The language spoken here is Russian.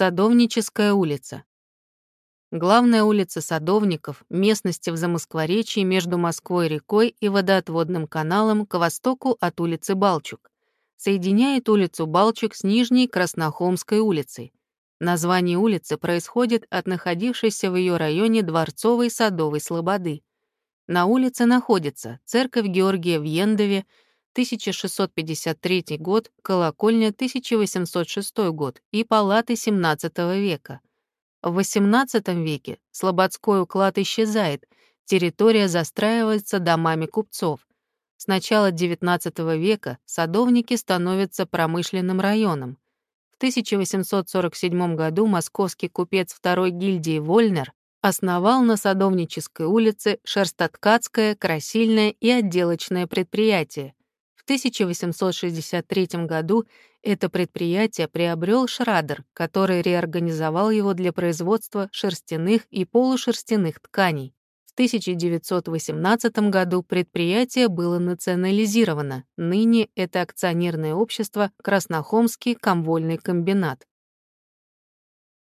Садовническая улица. Главная улица Садовников, местности в Замоскворечье между Москвой-рекой и водоотводным каналом к востоку от улицы Балчук. Соединяет улицу Балчук с Нижней Краснохолмской улицей. Название улицы происходит от находившейся в ее районе Дворцовой Садовой Слободы. На улице находится церковь Георгия в Ендове, 1653 год, колокольня 1806 год и палаты XVII века. В XVIII веке слободской уклад исчезает, территория застраивается домами купцов. С начала XIX века садовники становятся промышленным районом. В 1847 году московский купец второй гильдии Вольнер основал на Садовнической улице шерстоткацкое, красильное и отделочное предприятие, 1863 году это предприятие приобрел Шрадер, который реорганизовал его для производства шерстяных и полушерстяных тканей. В 1918 году предприятие было национализировано. Ныне это акционерное общество Краснохомский комвольный комбинат.